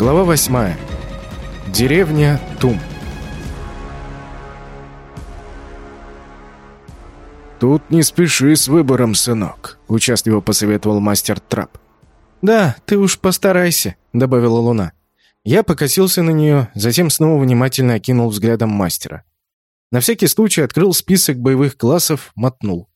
Глава 8. Деревня Тум. «Тут не спеши с выбором, сынок», — участливо посоветовал мастер Трап. «Да, ты уж постарайся», — добавила Луна. Я покосился на нее, затем снова внимательно окинул взглядом мастера. На всякий случай открыл список боевых классов, мотнул.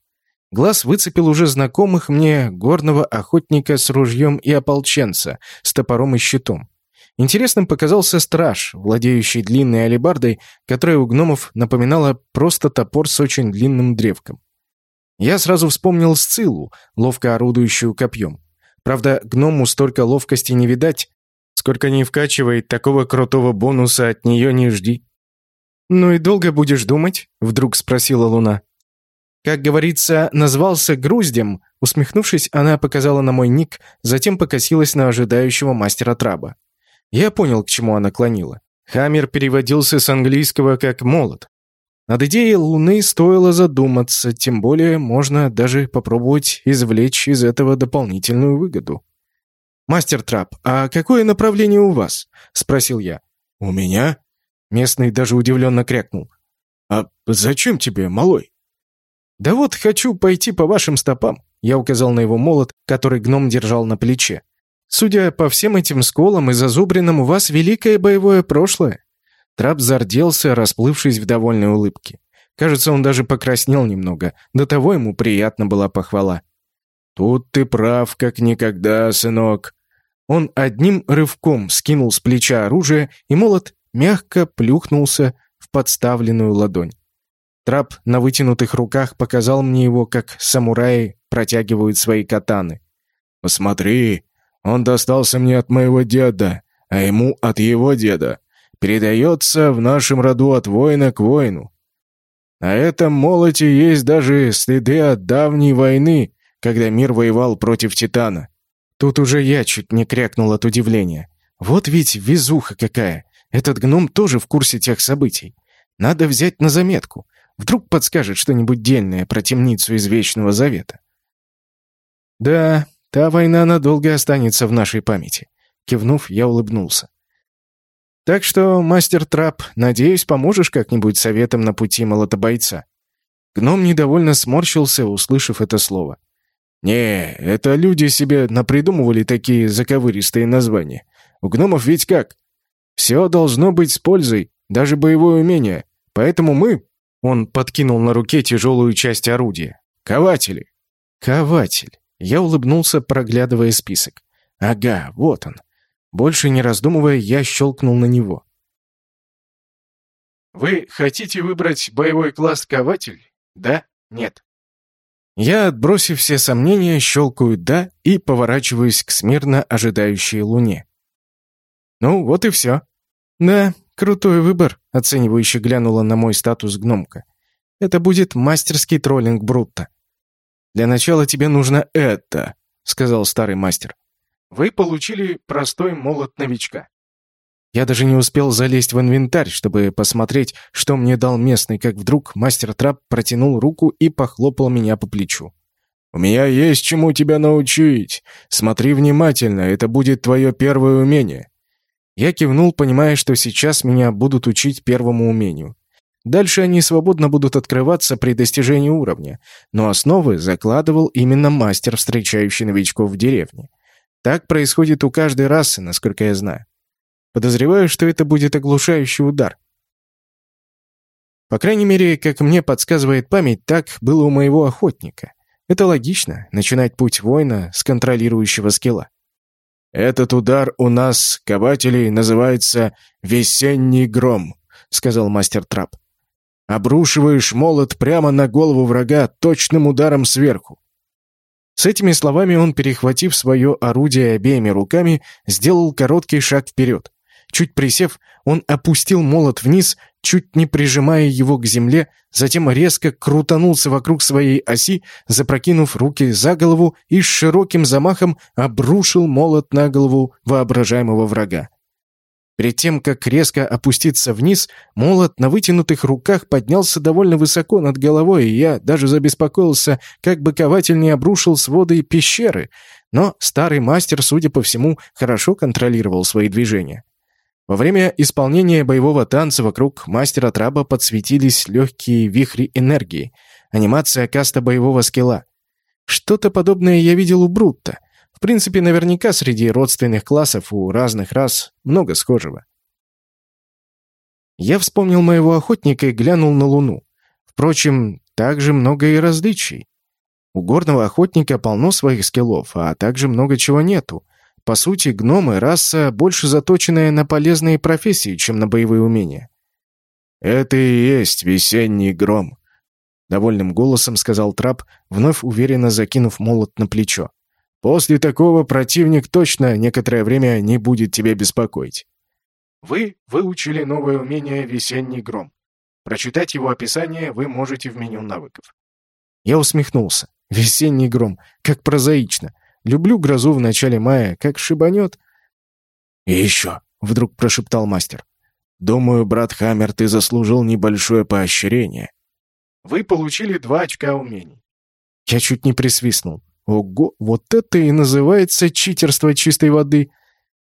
Глаз выцепил уже знакомых мне горного охотника с ружьем и ополченца, с топором и щитом. Интересным показался страж, владеющий длинной алебардой, которая у гномов напоминала просто топор с очень длинным древком. Я сразу вспомнил Сцилу, ловко орудующую копьем. Правда, гному столько ловкости не видать, сколько не вкачивает, такого крутого бонуса от нее не жди. «Ну и долго будешь думать?» — вдруг спросила Луна. Как говорится, назвался груздем. Усмехнувшись, она показала на мой ник, затем покосилась на ожидающего мастера Траба. Я понял, к чему она клонила. Хаммер переводился с английского как «молот». Над идеей Луны стоило задуматься, тем более можно даже попробовать извлечь из этого дополнительную выгоду. «Мастер Трап, а какое направление у вас?» — спросил я. «У меня?» Местный даже удивленно крякнул. «А зачем тебе, малой?» «Да вот хочу пойти по вашим стопам», — я указал на его молот, который гном держал на плече. «Судя по всем этим сколам и зазубринам, у вас великое боевое прошлое». Трап зарделся, расплывшись в довольной улыбке. Кажется, он даже покраснел немного. До того ему приятна была похвала. «Тут ты прав, как никогда, сынок». Он одним рывком скинул с плеча оружие, и молот мягко плюхнулся в подставленную ладонь. Трап на вытянутых руках показал мне его, как самураи протягивают свои катаны. «Посмотри, он достался мне от моего деда, а ему от его деда передается в нашем роду от воина к воину. На этом молоте есть даже следы от давней войны, когда мир воевал против Титана. Тут уже я чуть не крякнул от удивления. Вот ведь везуха какая. Этот гном тоже в курсе тех событий. Надо взять на заметку. Вдруг подскажет что-нибудь дельное про темницу из Вечного Завета. Да, та война надолго останется в нашей памяти. Кивнув, я улыбнулся. Так что, мастер Трап, надеюсь, поможешь как-нибудь советом на пути молотобойца». Гном недовольно сморщился, услышав это слово. «Не, это люди себе напридумывали такие заковыристые названия. У гномов ведь как? Все должно быть с пользой, даже боевое умение. Поэтому мы...» Он подкинул на руке тяжелую часть орудия. «Кователи». «Кователь». Я улыбнулся, проглядывая список. «Ага, вот он. Больше не раздумывая, я щелкнул на него. «Вы хотите выбрать боевой класс кователь? Да? Нет?» Я, отбросив все сомнения, щелкаю «да» и поворачиваюсь к смирно ожидающей луне. Ну, вот и все. Да, крутой выбор, оценивающе глянула на мой статус гномка. Это будет мастерский троллинг Брутто. Для начала тебе нужно это, сказал старый мастер. Вы получили простой молот новичка. Я даже не успел залезть в инвентарь, чтобы посмотреть, что мне дал местный, как вдруг мастер Трап протянул руку и похлопал меня по плечу. «У меня есть чему тебя научить. Смотри внимательно, это будет твое первое умение». Я кивнул, понимая, что сейчас меня будут учить первому умению. Дальше они свободно будут открываться при достижении уровня, но основы закладывал именно мастер, встречающий новичков в деревне. Так происходит у каждой расы, насколько я знаю. Подозреваю, что это будет оглушающий удар. По крайней мере, как мне подсказывает память, так было у моего охотника. Это логично, начинать путь воина с контролирующего скилла. «Этот удар у нас, кователей, называется «весенний гром», — сказал мастер Трап. «Обрушиваешь молот прямо на голову врага точным ударом сверху. С этими словами он, перехватив свое орудие обеими руками, сделал короткий шаг вперед. Чуть присев, он опустил молот вниз, чуть не прижимая его к земле, затем резко крутанулся вокруг своей оси, запрокинув руки за голову и с широким замахом обрушил молот на голову воображаемого врага. Перед тем, как резко опуститься вниз, молот на вытянутых руках поднялся довольно высоко над головой, и я даже забеспокоился, как бы кователь не обрушил своды пещеры. Но старый мастер, судя по всему, хорошо контролировал свои движения. Во время исполнения боевого танца вокруг мастера Траба подсветились легкие вихри энергии. Анимация каста боевого скилла. Что-то подобное я видел у Брутта. Принципе, наверняка среди родственных классов у разных рас много схожего. Я вспомнил моего охотника и глянул на Луну. Впрочем, также много и различий. У горного охотника полно своих скиллов, а также много чего нету. По сути, гномы — раса, больше заточенная на полезные профессии, чем на боевые умения. «Это и есть весенний гром», — довольным голосом сказал Трап, вновь уверенно закинув молот на плечо. После такого противник точно некоторое время не будет тебя беспокоить. Вы выучили новое умение «Весенний гром». Прочитать его описание вы можете в меню навыков. Я усмехнулся. «Весенний гром. Как прозаично. Люблю грозу в начале мая. Как шибанет». «И еще», — вдруг прошептал мастер. «Думаю, брат Хаммер, ты заслужил небольшое поощрение». Вы получили два очка умений. Я чуть не присвистнул. Ого, вот это и называется читерство чистой воды.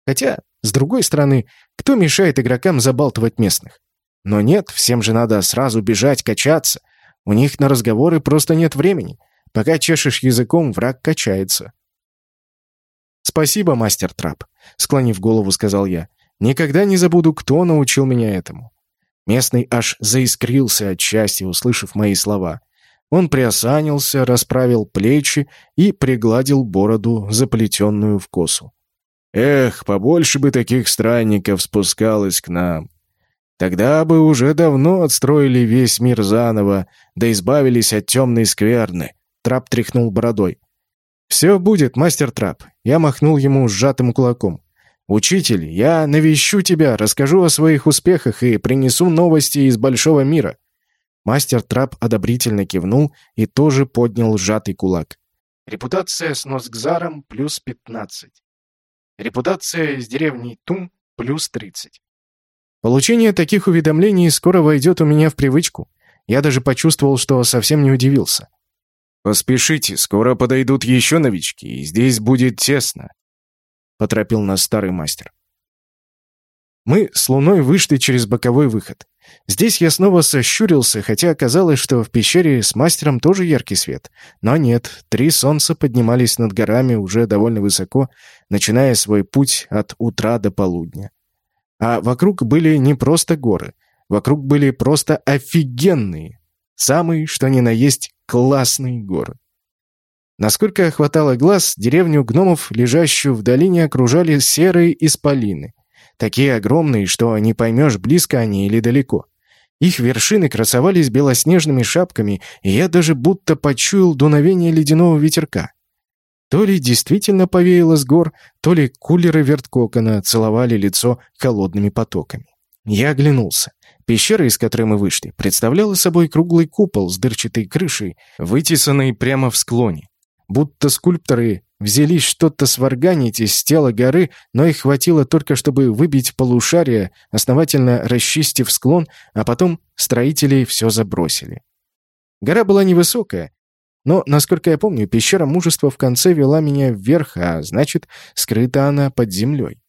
Хотя, с другой стороны, кто мешает игрокам забалтывать местных? Но нет, всем же надо сразу бежать, качаться. У них на разговоры просто нет времени. Пока чешешь языком, враг качается. «Спасибо, мастер Трап», — склонив голову, сказал я. «Никогда не забуду, кто научил меня этому». Местный аж заискрился от счастья, услышав мои слова. Он приосанился, расправил плечи и пригладил бороду, заплетенную в косу. «Эх, побольше бы таких странников спускалось к нам. Тогда бы уже давно отстроили весь мир заново, да избавились от темной скверны». Трап тряхнул бородой. «Все будет, мастер Трап». Я махнул ему сжатым кулаком. «Учитель, я навещу тебя, расскажу о своих успехах и принесу новости из большого мира. Мастер Трап одобрительно кивнул и тоже поднял сжатый кулак. Репутация с Носгзаром плюс 15. Репутация с деревней Тум плюс 30. Получение таких уведомлений скоро войдет у меня в привычку. Я даже почувствовал, что совсем не удивился. «Поспешите, скоро подойдут еще новички, и здесь будет тесно», — поторопил нас старый мастер. Мы с Луной вышли через боковой выход. Здесь я снова сощурился, хотя оказалось, что в пещере с мастером тоже яркий свет. Но нет, три солнца поднимались над горами уже довольно высоко, начиная свой путь от утра до полудня. А вокруг были не просто горы, вокруг были просто офигенные, самые, что ни на есть, классные горы. Насколько хватало глаз, деревню гномов, лежащую в долине, окружали серые исполины — Такие огромные, что не поймешь, близко они или далеко. Их вершины красовались белоснежными шапками, и я даже будто почуял дуновение ледяного ветерка. То ли действительно повеяло с гор, то ли кулеры верткокона целовали лицо холодными потоками. Я оглянулся. Пещера, из которой мы вышли, представляла собой круглый купол с дырчатой крышей, вытесанный прямо в склоне. Будто скульпторы Взялись что-то сварганить из тела горы, но их хватило только, чтобы выбить полушарие, основательно расчистив склон, а потом строители все забросили. Гора была невысокая, но, насколько я помню, пещера мужества в конце вела меня вверх, а значит, скрыта она под землей.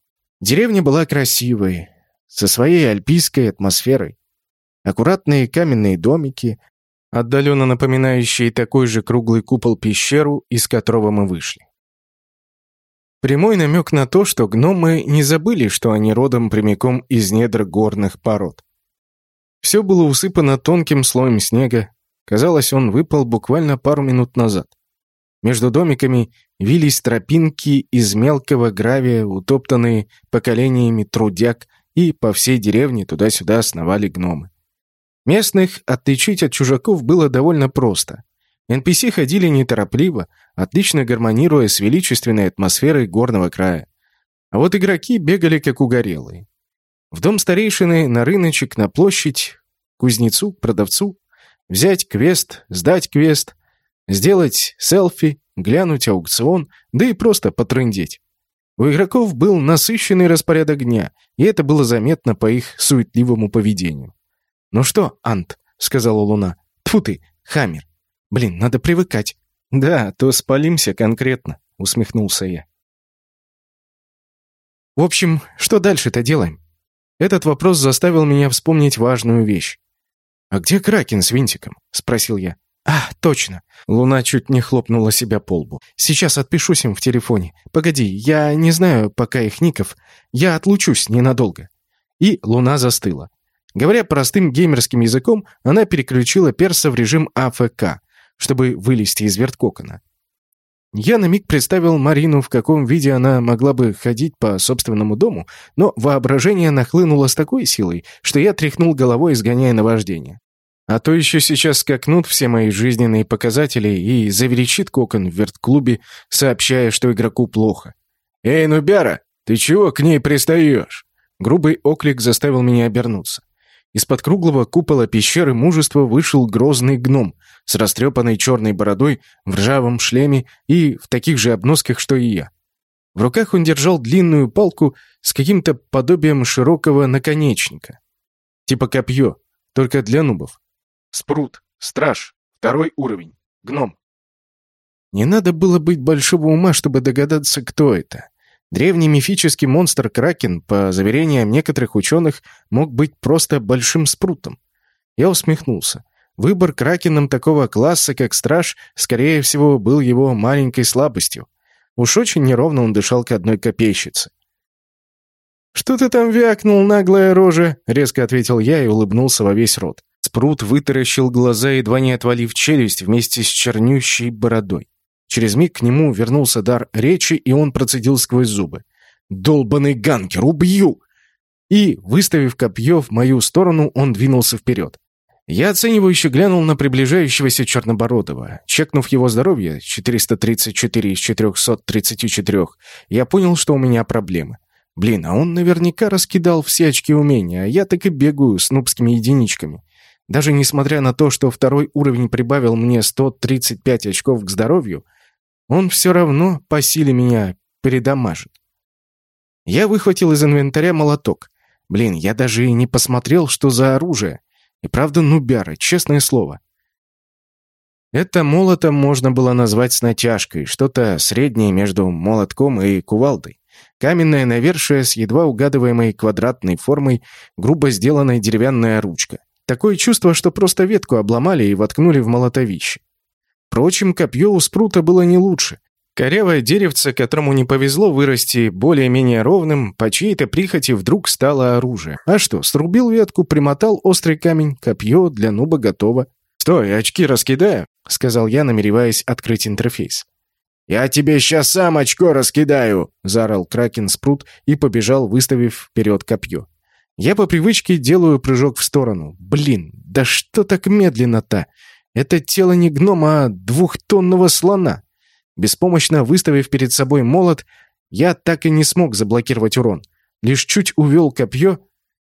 Деревня была красивой, со своей альпийской атмосферой. Аккуратные каменные домики, отдаленно напоминающие такой же круглый купол пещеру, из которого мы вышли. Прямой намек на то, что гномы не забыли, что они родом прямиком из недр горных пород. Все было усыпано тонким слоем снега. Казалось, он выпал буквально пару минут назад. Между домиками вились тропинки из мелкого гравия, утоптанные поколениями трудяг, и по всей деревне туда-сюда сновали гномы. Местных отличить от чужаков было довольно просто. NPC ходили неторопливо, отлично гармонируя с величественной атмосферой горного края. А вот игроки бегали как угорелые. В дом старейшины, на рыночек, на площадь, кузнецу, продавцу, взять квест, сдать квест, сделать селфи, глянуть аукцион, да и просто потрындеть. У игроков был насыщенный распорядок дня, и это было заметно по их суетливому поведению. «Ну что, Ант?» — сказала Луна. «Тьфу ты, Хаммер! Блин, надо привыкать». «Да, то спалимся конкретно», — усмехнулся я. «В общем, что дальше-то делаем?» Этот вопрос заставил меня вспомнить важную вещь. «А где Кракен с винтиком?» — спросил я. «А, точно!» Луна чуть не хлопнула себя по лбу. «Сейчас отпишусь им в телефоне. Погоди, я не знаю пока их ников. Я отлучусь ненадолго». И Луна застыла. Говоря простым геймерским языком, она переключила перса в режим АФК, чтобы вылезти из верткокона. Я на миг представил Марину, в каком виде она могла бы ходить по собственному дому, но воображение нахлынуло с такой силой, что я тряхнул головой, изгоняя наваждение. А то еще сейчас скакнут все мои жизненные показатели и заверещит кокон в вертклубе, сообщая, что игроку плохо. «Эй, Нубяра, ты чего к ней пристаешь?» Грубый оклик заставил меня обернуться. Из-под круглого купола пещеры мужества вышел грозный гном с растрепанной черной бородой, в ржавом шлеме и в таких же обносках, что и я. В руках он держал длинную палку с каким-то подобием широкого наконечника. Типа копье, только для нубов. Спрут. Страж. Второй уровень. Гном. Не надо было быть большого ума, чтобы догадаться, кто это. Древний мифический монстр Кракен, по заверениям некоторых ученых, мог быть просто большим спрутом. Я усмехнулся. Выбор Кракеном такого класса, как Страж, скорее всего, был его маленькой слабостью. Уж очень неровно он дышал к одной копейщице. «Что ты там вякнул, наглая рожа?» — резко ответил я и улыбнулся во весь рот. Спрут вытаращил глаза, едва не отвалив челюсть вместе с чернющей бородой. Через миг к нему вернулся дар речи, и он процедил сквозь зубы. «Долбанный ганкер, убью!» И, выставив копье в мою сторону, он двинулся вперед. Я оценивающе глянул на приближающегося Чернобородова. Чекнув его здоровье, 434 из 434, я понял, что у меня проблемы. Блин, а он наверняка раскидал все очки умения, а я так и бегаю с нубскими единичками. Даже несмотря на то, что второй уровень прибавил мне 135 очков к здоровью, он все равно по силе меня передамажит. Я выхватил из инвентаря молоток. Блин, я даже и не посмотрел, что за оружие. И правда нубяра, честное слово. Это молотом можно было назвать с натяжкой, что-то среднее между молотком и кувалдой. Каменное навершие с едва угадываемой квадратной формой, грубо сделанная деревянная ручка. Такое чувство, что просто ветку обломали и воткнули в молотовище. Впрочем, копье у спрута было не лучше. Корявое деревце, которому не повезло вырасти более-менее ровным, по чьей-то прихоти вдруг стало оружие. А что, срубил ветку, примотал острый камень, копье для нуба готово. «Стой, очки раскидаю», — сказал я, намереваясь открыть интерфейс. «Я тебе сейчас сам очко раскидаю!» — заорал Кракен Спрут и побежал, выставив вперед копье. Я по привычке делаю прыжок в сторону. Блин, да что так медленно-то? Это тело не гнома, а двухтонного слона. Беспомощно выставив перед собой молот, я так и не смог заблокировать урон. Лишь чуть увел копье,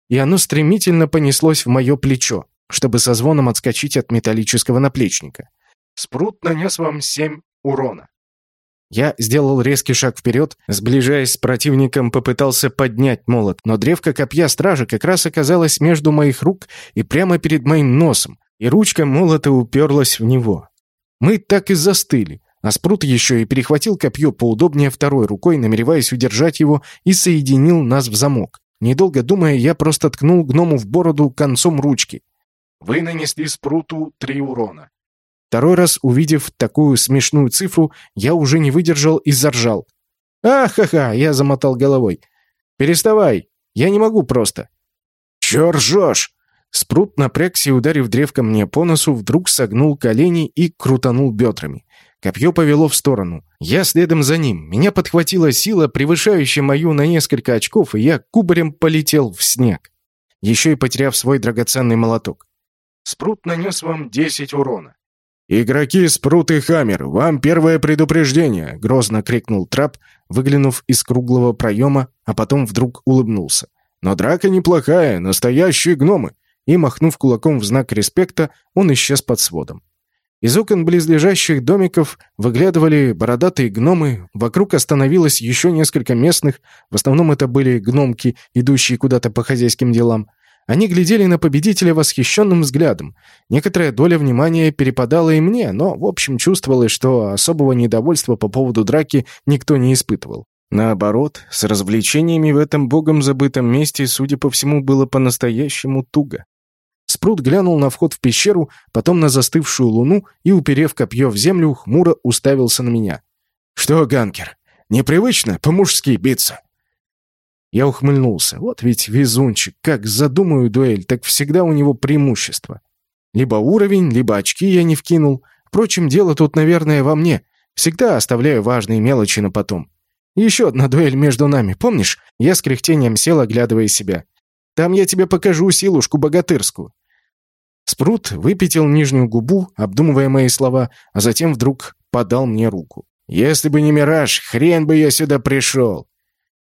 и оно стремительно понеслось в мое плечо, чтобы со звоном отскочить от металлического наплечника. Спрут нанес вам семь урона. Я сделал резкий шаг вперед, сближаясь с противником, попытался поднять молот, но древко копья стража как раз оказалось между моих рук и прямо перед моим носом, и ручка молота уперлась в него. Мы так и застыли, а Спрут еще и перехватил копье поудобнее второй рукой, намереваясь удержать его, и соединил нас в замок. Недолго думая, я просто ткнул гному в бороду концом ручки. «Вы нанесли Спруту три урона. Второй раз, увидев такую смешную цифру, я уже не выдержал и заржал. «А-ха-ха!» — я замотал головой. «Переставай! Я не могу просто!» «Чё ржёшь?» Спрут напрягся и, ударив древком мне по носу, вдруг согнул колени и крутанул бедрами. Копье повело в сторону. Я следом за ним. Меня подхватила сила, превышающая мою на несколько очков, и я кубарем полетел в снег. Еще и потеряв свой драгоценный молоток. Спрут нанес вам 10 урона. «Игроки Спрут и Хаммер, вам первое предупреждение!» — грозно крикнул Трап, выглянув из круглого проема, а потом вдруг улыбнулся. «Но драка неплохая, настоящие гномы!» И, махнув кулаком в знак респекта, он исчез под сводом. Из окон близлежащих домиков выглядывали бородатые гномы, вокруг остановилось еще несколько местных, в основном это были гномки, идущие куда-то по хозяйским делам. Они глядели на победителя восхищенным взглядом. Некоторая доля внимания перепадала и мне, но, в общем, чувствовалось, что особого недовольства по поводу драки никто не испытывал. Наоборот, с развлечениями в этом богом забытом месте, судя по всему, было по-настоящему туго. Спрут глянул на вход в пещеру, потом на застывшую луну и, уперев копье в землю, хмуро уставился на меня. «Что, Ганкер, непривычно по-мужски биться?» Я ухмыльнулся. Вот ведь везунчик. Как задумаю дуэль, так всегда у него преимущество. Либо уровень, либо очки я не вкинул. Впрочем, дело тут, наверное, во мне. Всегда оставляю важные мелочи на потом. Еще одна дуэль между нами, помнишь? Я с кряхтением сел, оглядывая себя. Там я тебе покажу силушку богатырскую. Спрут выпятил нижнюю губу, обдумывая мои слова, а затем вдруг подал мне руку. «Если бы не Мираж, хрен бы я сюда пришел!»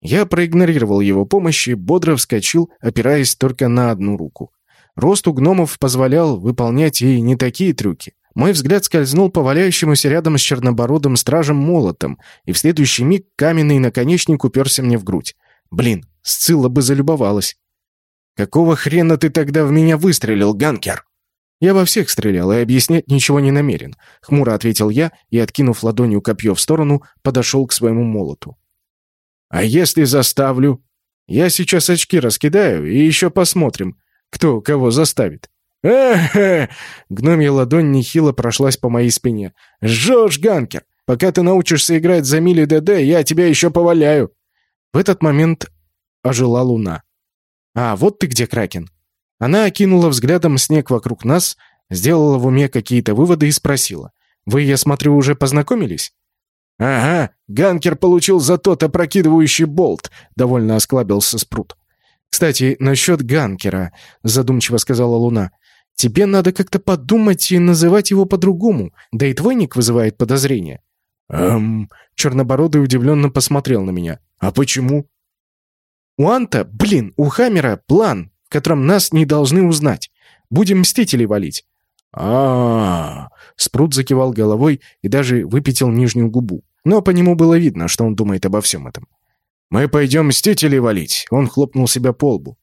Я проигнорировал его помощь и бодро вскочил, опираясь только на одну руку. Рост у гномов позволял выполнять и не такие трюки. Мой взгляд скользнул по валяющемуся рядом с чернобородым стражем молотом, и в следующий миг каменный наконечник уперся мне в грудь. Блин, Сцилла бы залюбовалась. «Какого хрена ты тогда в меня выстрелил, ганкер?» «Я во всех стрелял и объяснять ничего не намерен», — хмуро ответил я и, откинув ладонью копье в сторону, подошел к своему молоту. «А если заставлю?» «Я сейчас очки раскидаю и еще посмотрим, кто кого заставит». «Эх-эх!» — гномья ладонь нехило прошлась по моей спине. «Жжешь, ганкер! Пока ты научишься играть за мили ДД, я тебя еще поваляю!» В этот момент ожила луна. «А, вот ты где, Кракен!» Она окинула взглядом снег вокруг нас, сделала в уме какие-то выводы и спросила. «Вы, я смотрю, уже познакомились?» «Ага, Ганкер получил за тот опрокидывающий болт», — довольно осклабился Спрут. «Кстати, насчет Ганкера», — задумчиво сказала Луна. «Тебе надо как-то подумать и называть его по-другому, да и твой ник вызывает подозрения». «Эм...» — Чернобородый удивленно посмотрел на меня. «А почему?» У Анта, блин, у Хаммера план, в котором нас не должны узнать. Будем Мстителей валить. А, -а, -а, Спрут закивал головой и даже выпятил нижнюю губу. Но по нему было видно, что он думает обо всем этом. «Мы пойдем Мстителей валить!» Он хлопнул себя по лбу.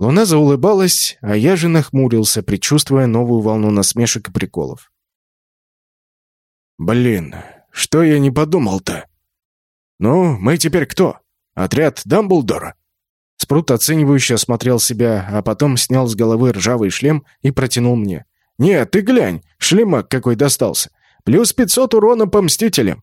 Луна заулыбалась, а я же нахмурился, предчувствуя новую волну насмешек и приколов. «Блин, что я не подумал-то? Ну, мы теперь кто?» Отряд Дамблдора?» Спрут оценивающе осмотрел себя, а потом снял с головы ржавый шлем и протянул мне. «Нет, ты глянь, шлемак какой достался. Плюс пятьсот урона по Мстителям».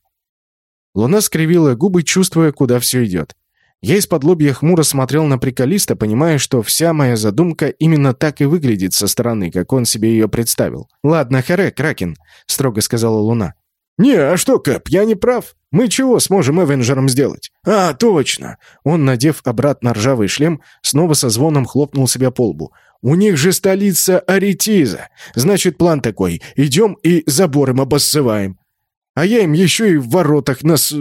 Луна скривила губы, чувствуя, куда все идет. Я из-под лобья хмуро смотрел на приколиста, понимая, что вся моя задумка именно так и выглядит со стороны, как он себе ее представил. «Ладно, харе, Кракен», — строго сказала Луна. «Не, а что, Кэп, я не прав. Мы чего сможем Эвенджером сделать?» «А, точно!» Он, надев обратно ржавый шлем, снова со звоном хлопнул себя по лбу. «У них же столица Аритиза. Значит, план такой. Идем и забором обоссываем. А я им еще и в воротах нас...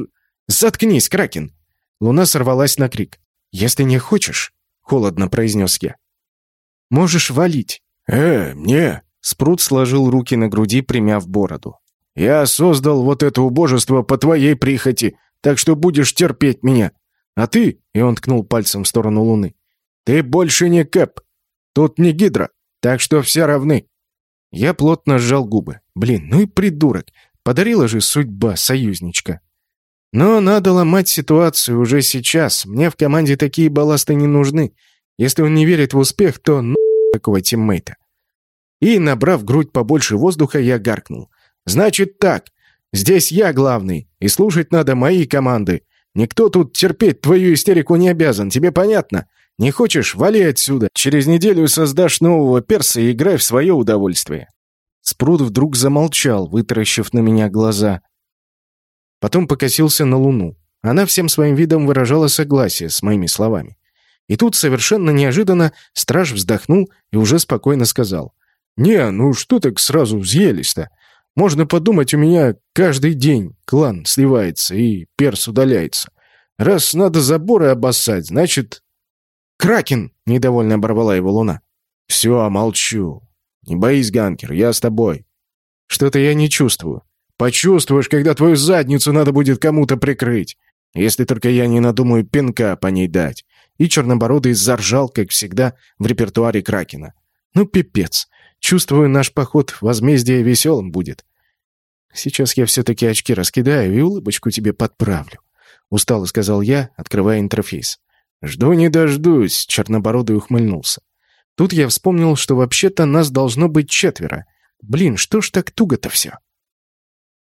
Заткнись, Кракен!» Луна сорвалась на крик. «Если не хочешь», — холодно произнес я, — «можешь валить». «Э, мне...» Спрут сложил руки на груди, примяв бороду. Я создал вот это убожество по твоей прихоти, так что будешь терпеть меня. А ты, — и он ткнул пальцем в сторону Луны, — ты больше не Кэп. Тут не Гидра, так что все равны. Я плотно сжал губы. Блин, ну и придурок. Подарила же судьба союзничка. Но надо ломать ситуацию уже сейчас. Мне в команде такие балласты не нужны. Если он не верит в успех, то ну такого тиммейта. И, набрав грудь побольше воздуха, я гаркнул. Значит так, здесь я главный, и слушать надо мои команды. Никто тут терпеть твою истерику не обязан, тебе понятно? Не хочешь, вали отсюда. Через неделю создашь нового перса и играй в свое удовольствие». Спрут вдруг замолчал, вытаращив на меня глаза. Потом покосился на луну. Она всем своим видом выражала согласие с моими словами. И тут совершенно неожиданно страж вздохнул и уже спокойно сказал. «Не, ну что так сразу взъелись-то? Можно подумать, у меня каждый день клан сливается и перс удаляется. Раз надо заборы обоссать, значит... «Кракен!» — недовольно оборвала его луна. «Все, молчу. Не боись, Ганкер, я с тобой». Что-то я не чувствую. Почувствуешь, когда твою задницу надо будет кому-то прикрыть. Если только я не надумаю пинка по ней дать. И Чернобородый заржал, как всегда, в репертуаре Кракена. Ну, пипец. Чувствую, наш поход возмездия веселым будет. Сейчас я все-таки очки раскидаю и улыбочку тебе подправлю. Устало сказал я, открывая интерфейс. «Жду не дождусь», — Чернобородый ухмыльнулся. Тут я вспомнил, что вообще-то нас должно быть четверо. Блин, что ж так туго-то все?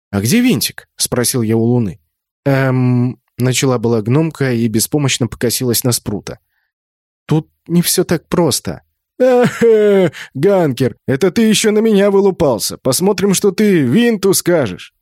«А где винтик?» — спросил я у Луны. «Эм...» — начала была гномка и беспомощно покосилась на спрута. «Тут не все так просто». «Эхе, Ганкер, это ты еще на меня вылупался. Посмотрим, что ты винту скажешь».